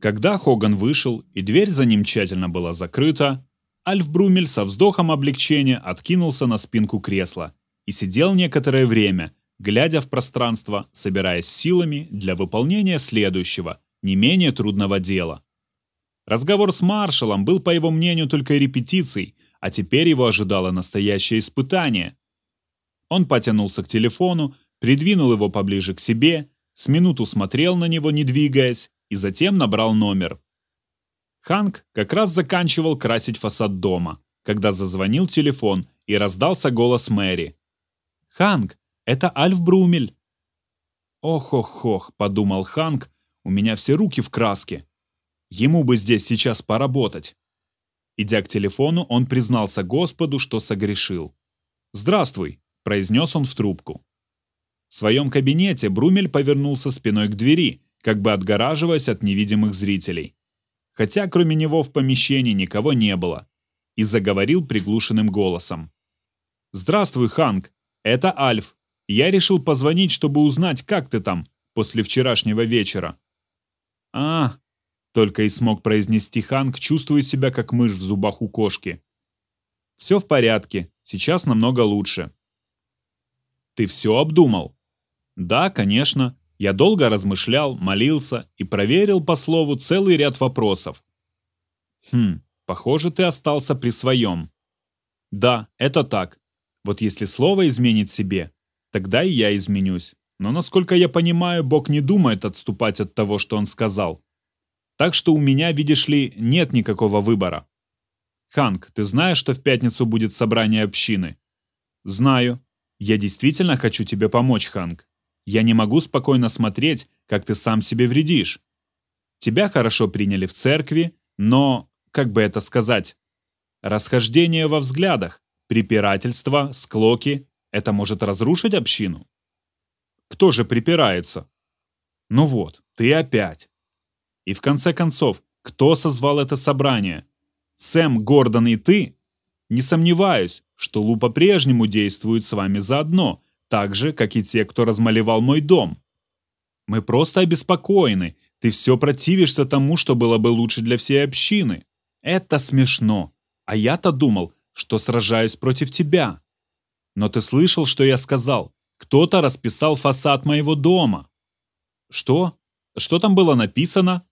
Когда Хоган вышел, и дверь за ним тщательно была закрыта, Альф Брумель со вздохом облегчения откинулся на спинку кресла и сидел некоторое время, глядя в пространство, собираясь силами для выполнения следующего, не менее трудного дела. Разговор с маршалом был, по его мнению, только репетицией, а теперь его ожидало настоящее испытание. Он потянулся к телефону, придвинул его поближе к себе, с минуту смотрел на него, не двигаясь, и затем набрал номер. Ханк как раз заканчивал красить фасад дома, когда зазвонил телефон и раздался голос Мэри. «Ханк, это Альф Брумель!» «Ох-ох-ох», — подумал Ханк, — «у меня все руки в краске. Ему бы здесь сейчас поработать». Идя к телефону, он признался Господу, что согрешил. «Здравствуй», — произнес он в трубку. В своем кабинете Брумель повернулся спиной к двери, как бы отгораживаясь от невидимых зрителей. Хотя кроме него в помещении никого не было. И заговорил приглушенным голосом. «Здравствуй, Ханк. Это Альф. Я решил позвонить, чтобы узнать, как ты там после вчерашнего вечера». «А, только и смог произнести Ханк, чувствуя себя как мышь в зубах у кошки. «Все в порядке. Сейчас намного лучше». «Ты все обдумал?» «Да, конечно. Я долго размышлял, молился и проверил по слову целый ряд вопросов. Хм, похоже, ты остался при своем. Да, это так. Вот если слово изменит себе, тогда и я изменюсь. Но, насколько я понимаю, Бог не думает отступать от того, что Он сказал. Так что у меня, видишь ли, нет никакого выбора. Ханк, ты знаешь, что в пятницу будет собрание общины? Знаю. Я действительно хочу тебе помочь, Ханк. Я не могу спокойно смотреть, как ты сам себе вредишь. Тебя хорошо приняли в церкви, но, как бы это сказать, расхождение во взглядах, препирательство, склоки – это может разрушить общину. Кто же припирается? Ну вот, ты опять. И в конце концов, кто созвал это собрание? Сэм, Гордон и ты? Не сомневаюсь, что Лу по-прежнему действует с вами заодно, так же, как и те, кто размалевал мой дом. Мы просто обеспокоены. Ты все противишься тому, что было бы лучше для всей общины. Это смешно. А я-то думал, что сражаюсь против тебя. Но ты слышал, что я сказал? Кто-то расписал фасад моего дома. Что? Что там было написано?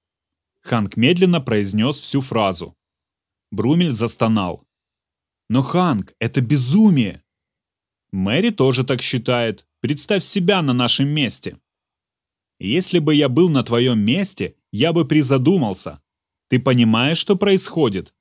Ханк медленно произнес всю фразу. Брумель застонал. «Но, Ханк, это безумие!» «Мэри тоже так считает. Представь себя на нашем месте». «Если бы я был на твоем месте, я бы призадумался. Ты понимаешь, что происходит?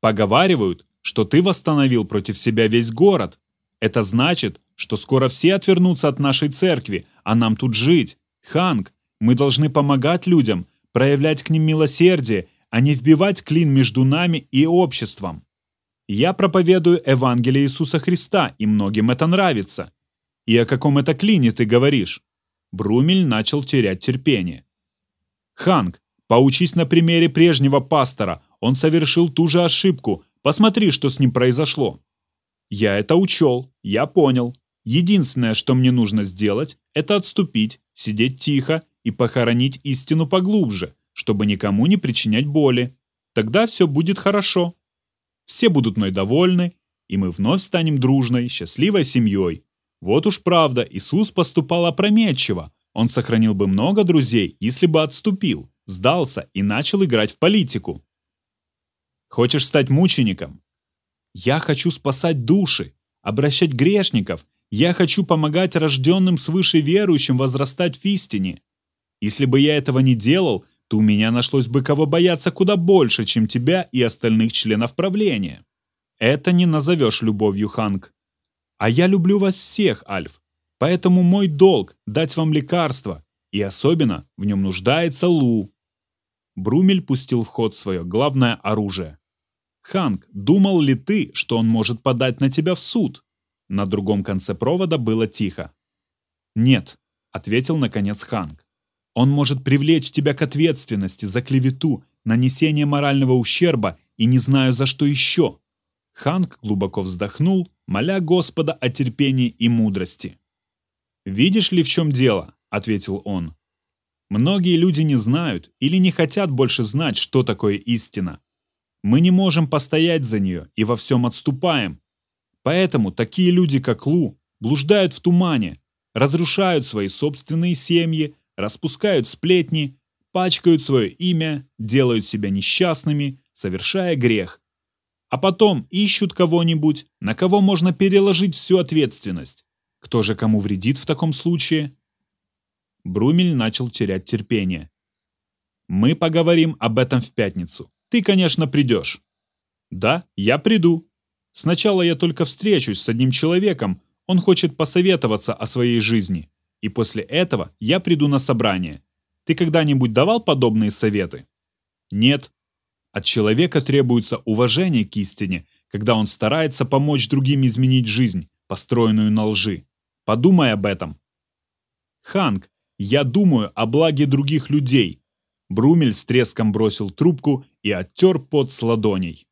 Поговаривают, что ты восстановил против себя весь город. Это значит, что скоро все отвернутся от нашей церкви, а нам тут жить. Ханк, мы должны помогать людям, проявлять к ним милосердие, а не вбивать клин между нами и обществом. Я проповедую Евангелие Иисуса Христа, и многим это нравится. И о каком это клине ты говоришь? Брумель начал терять терпение. Ханк, поучись на примере прежнего пастора. Он совершил ту же ошибку. Посмотри, что с ним произошло. Я это учел, я понял. Единственное, что мне нужно сделать, это отступить, сидеть тихо и похоронить истину поглубже, чтобы никому не причинять боли. Тогда все будет хорошо. Все будут мной довольны, и мы вновь станем дружной, счастливой семьей. Вот уж правда, Иисус поступал опрометчиво. Он сохранил бы много друзей, если бы отступил, сдался и начал играть в политику. Хочешь стать мучеником? Я хочу спасать души, обращать грешников. Я хочу помогать рожденным свыше верующим возрастать в истине. Если бы я этого не делал, у меня нашлось бы кого бояться куда больше, чем тебя и остальных членов правления. Это не назовешь любовью, Ханк. А я люблю вас всех, Альф. Поэтому мой долг – дать вам лекарство, и особенно в нем нуждается Лу. Брумель пустил в ход свое главное оружие. «Ханк, думал ли ты, что он может подать на тебя в суд?» На другом конце провода было тихо. «Нет», — ответил наконец Ханк. Он может привлечь тебя к ответственности за клевету, нанесение морального ущерба и не знаю за что еще». Ханк глубоко вздохнул, моля Господа о терпении и мудрости. «Видишь ли, в чем дело?» – ответил он. Многие люди не знают или не хотят больше знать, что такое истина. Мы не можем постоять за нее и во всем отступаем. Поэтому такие люди, как Лу, блуждают в тумане, разрушают свои собственные семьи, распускают сплетни, пачкают свое имя, делают себя несчастными, совершая грех. А потом ищут кого-нибудь, на кого можно переложить всю ответственность. Кто же кому вредит в таком случае? Брумель начал терять терпение. «Мы поговорим об этом в пятницу. Ты, конечно, придешь». «Да, я приду. Сначала я только встречусь с одним человеком, он хочет посоветоваться о своей жизни, и после этого я приду на собрание. Ты когда-нибудь давал подобные советы?» «Нет». От человека требуется уважение к истине, когда он старается помочь другим изменить жизнь, построенную на лжи. Подумай об этом. Ханк, я думаю о благе других людей. Брумель с треском бросил трубку и оттер пот с ладоней.